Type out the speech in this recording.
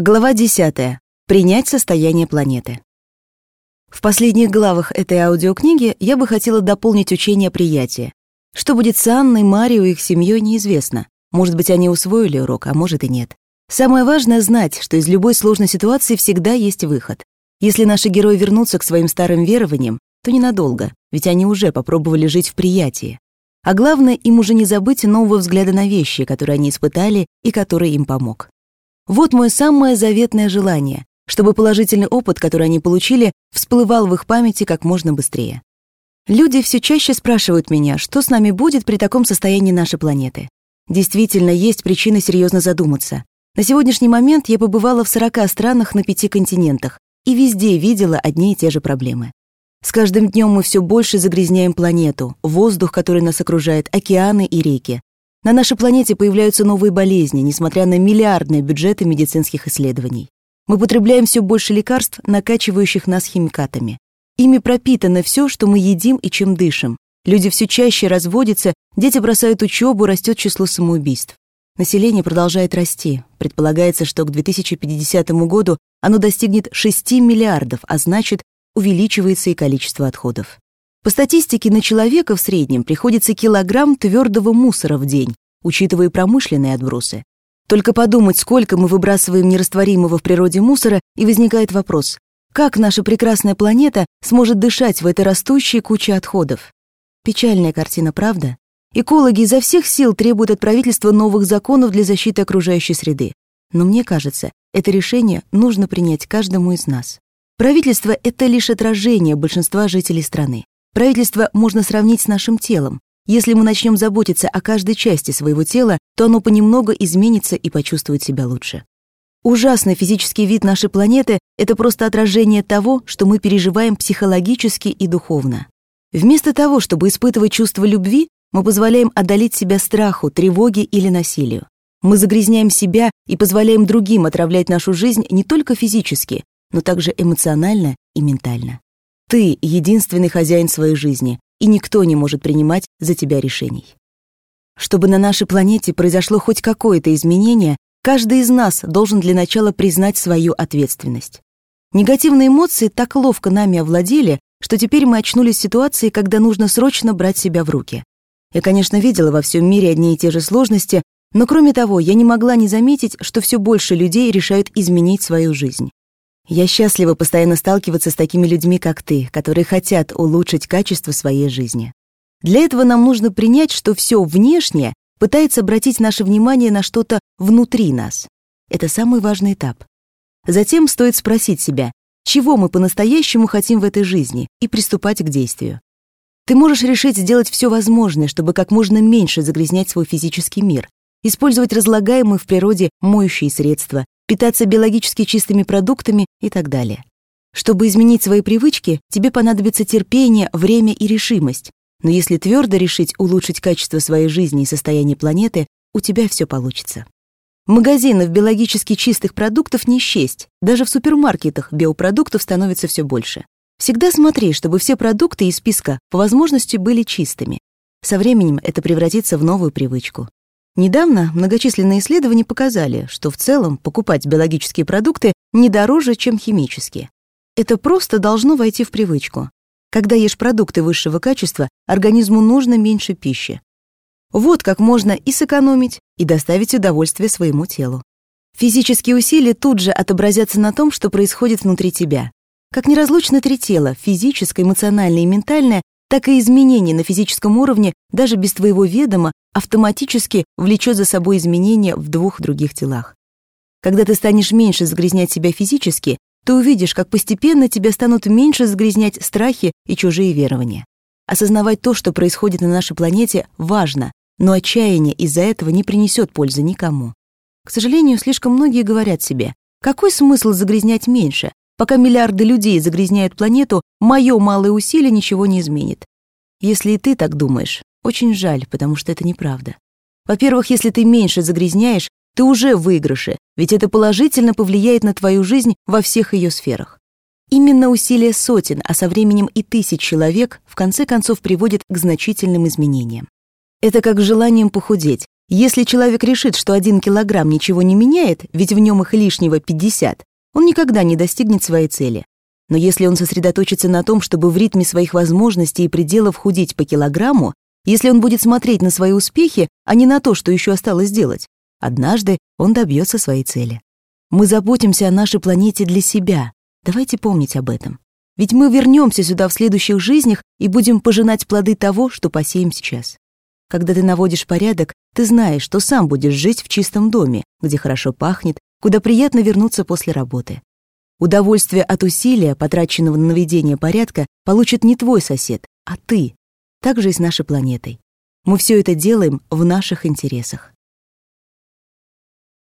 Глава 10. Принять состояние планеты. В последних главах этой аудиокниги я бы хотела дополнить учение приятия. Что будет с Анной, Марио и их семьей, неизвестно. Может быть, они усвоили урок, а может и нет. Самое важное — знать, что из любой сложной ситуации всегда есть выход. Если наши герои вернутся к своим старым верованиям, то ненадолго, ведь они уже попробовали жить в приятии. А главное, им уже не забыть нового взгляда на вещи, которые они испытали и который им помог. Вот мое самое заветное желание, чтобы положительный опыт, который они получили, всплывал в их памяти как можно быстрее. Люди все чаще спрашивают меня, что с нами будет при таком состоянии нашей планеты. Действительно, есть причины серьезно задуматься. На сегодняшний момент я побывала в 40 странах на пяти континентах и везде видела одни и те же проблемы. С каждым днем мы все больше загрязняем планету, воздух, который нас окружает, океаны и реки. На нашей планете появляются новые болезни, несмотря на миллиардные бюджеты медицинских исследований. Мы потребляем все больше лекарств, накачивающих нас химикатами. Ими пропитано все, что мы едим и чем дышим. Люди все чаще разводятся, дети бросают учебу, растет число самоубийств. Население продолжает расти. Предполагается, что к 2050 году оно достигнет 6 миллиардов, а значит, увеличивается и количество отходов. По статистике, на человека в среднем приходится килограмм твердого мусора в день, учитывая промышленные отбросы. Только подумать, сколько мы выбрасываем нерастворимого в природе мусора, и возникает вопрос, как наша прекрасная планета сможет дышать в этой растущей куче отходов? Печальная картина, правда? Экологи изо всех сил требуют от правительства новых законов для защиты окружающей среды. Но мне кажется, это решение нужно принять каждому из нас. Правительство — это лишь отражение большинства жителей страны. Правительство можно сравнить с нашим телом. Если мы начнем заботиться о каждой части своего тела, то оно понемногу изменится и почувствует себя лучше. Ужасный физический вид нашей планеты — это просто отражение того, что мы переживаем психологически и духовно. Вместо того, чтобы испытывать чувство любви, мы позволяем одолеть себя страху, тревоге или насилию. Мы загрязняем себя и позволяем другим отравлять нашу жизнь не только физически, но также эмоционально и ментально. Ты — единственный хозяин своей жизни, и никто не может принимать за тебя решений. Чтобы на нашей планете произошло хоть какое-то изменение, каждый из нас должен для начала признать свою ответственность. Негативные эмоции так ловко нами овладели, что теперь мы очнулись в ситуации, когда нужно срочно брать себя в руки. Я, конечно, видела во всем мире одни и те же сложности, но кроме того, я не могла не заметить, что все больше людей решают изменить свою жизнь. Я счастлива постоянно сталкиваться с такими людьми, как ты, которые хотят улучшить качество своей жизни. Для этого нам нужно принять, что все внешнее пытается обратить наше внимание на что-то внутри нас. Это самый важный этап. Затем стоит спросить себя, чего мы по-настоящему хотим в этой жизни, и приступать к действию. Ты можешь решить сделать все возможное, чтобы как можно меньше загрязнять свой физический мир, использовать разлагаемые в природе моющие средства, питаться биологически чистыми продуктами и так далее. Чтобы изменить свои привычки, тебе понадобится терпение, время и решимость. Но если твердо решить улучшить качество своей жизни и состояние планеты, у тебя все получится. Магазинов биологически чистых продуктов не счесть. Даже в супермаркетах биопродуктов становится все больше. Всегда смотри, чтобы все продукты из списка по возможности были чистыми. Со временем это превратится в новую привычку. Недавно многочисленные исследования показали, что в целом покупать биологические продукты не дороже, чем химические. Это просто должно войти в привычку. Когда ешь продукты высшего качества, организму нужно меньше пищи. Вот как можно и сэкономить, и доставить удовольствие своему телу. Физические усилия тут же отобразятся на том, что происходит внутри тебя. Как неразлучны три тела — физическое, эмоциональное и ментальное так и изменение на физическом уровне даже без твоего ведома автоматически влечет за собой изменения в двух других телах. Когда ты станешь меньше загрязнять себя физически, ты увидишь, как постепенно тебя станут меньше загрязнять страхи и чужие верования. Осознавать то, что происходит на нашей планете, важно, но отчаяние из-за этого не принесет пользы никому. К сожалению, слишком многие говорят себе, какой смысл загрязнять меньше, Пока миллиарды людей загрязняют планету, мое малое усилие ничего не изменит. Если и ты так думаешь, очень жаль, потому что это неправда. Во-первых, если ты меньше загрязняешь, ты уже в выигрыше, ведь это положительно повлияет на твою жизнь во всех ее сферах. Именно усилия сотен, а со временем и тысяч человек в конце концов приводит к значительным изменениям. Это как желанием похудеть. Если человек решит, что один килограмм ничего не меняет, ведь в нем их лишнего 50, он никогда не достигнет своей цели. Но если он сосредоточится на том, чтобы в ритме своих возможностей и пределов худеть по килограмму, если он будет смотреть на свои успехи, а не на то, что еще осталось сделать, однажды он добьется своей цели. Мы заботимся о нашей планете для себя. Давайте помнить об этом. Ведь мы вернемся сюда в следующих жизнях и будем пожинать плоды того, что посеем сейчас. Когда ты наводишь порядок, ты знаешь, что сам будешь жить в чистом доме, где хорошо пахнет, куда приятно вернуться после работы. Удовольствие от усилия, потраченного на наведение порядка, получит не твой сосед, а ты. Так же и с нашей планетой. Мы все это делаем в наших интересах.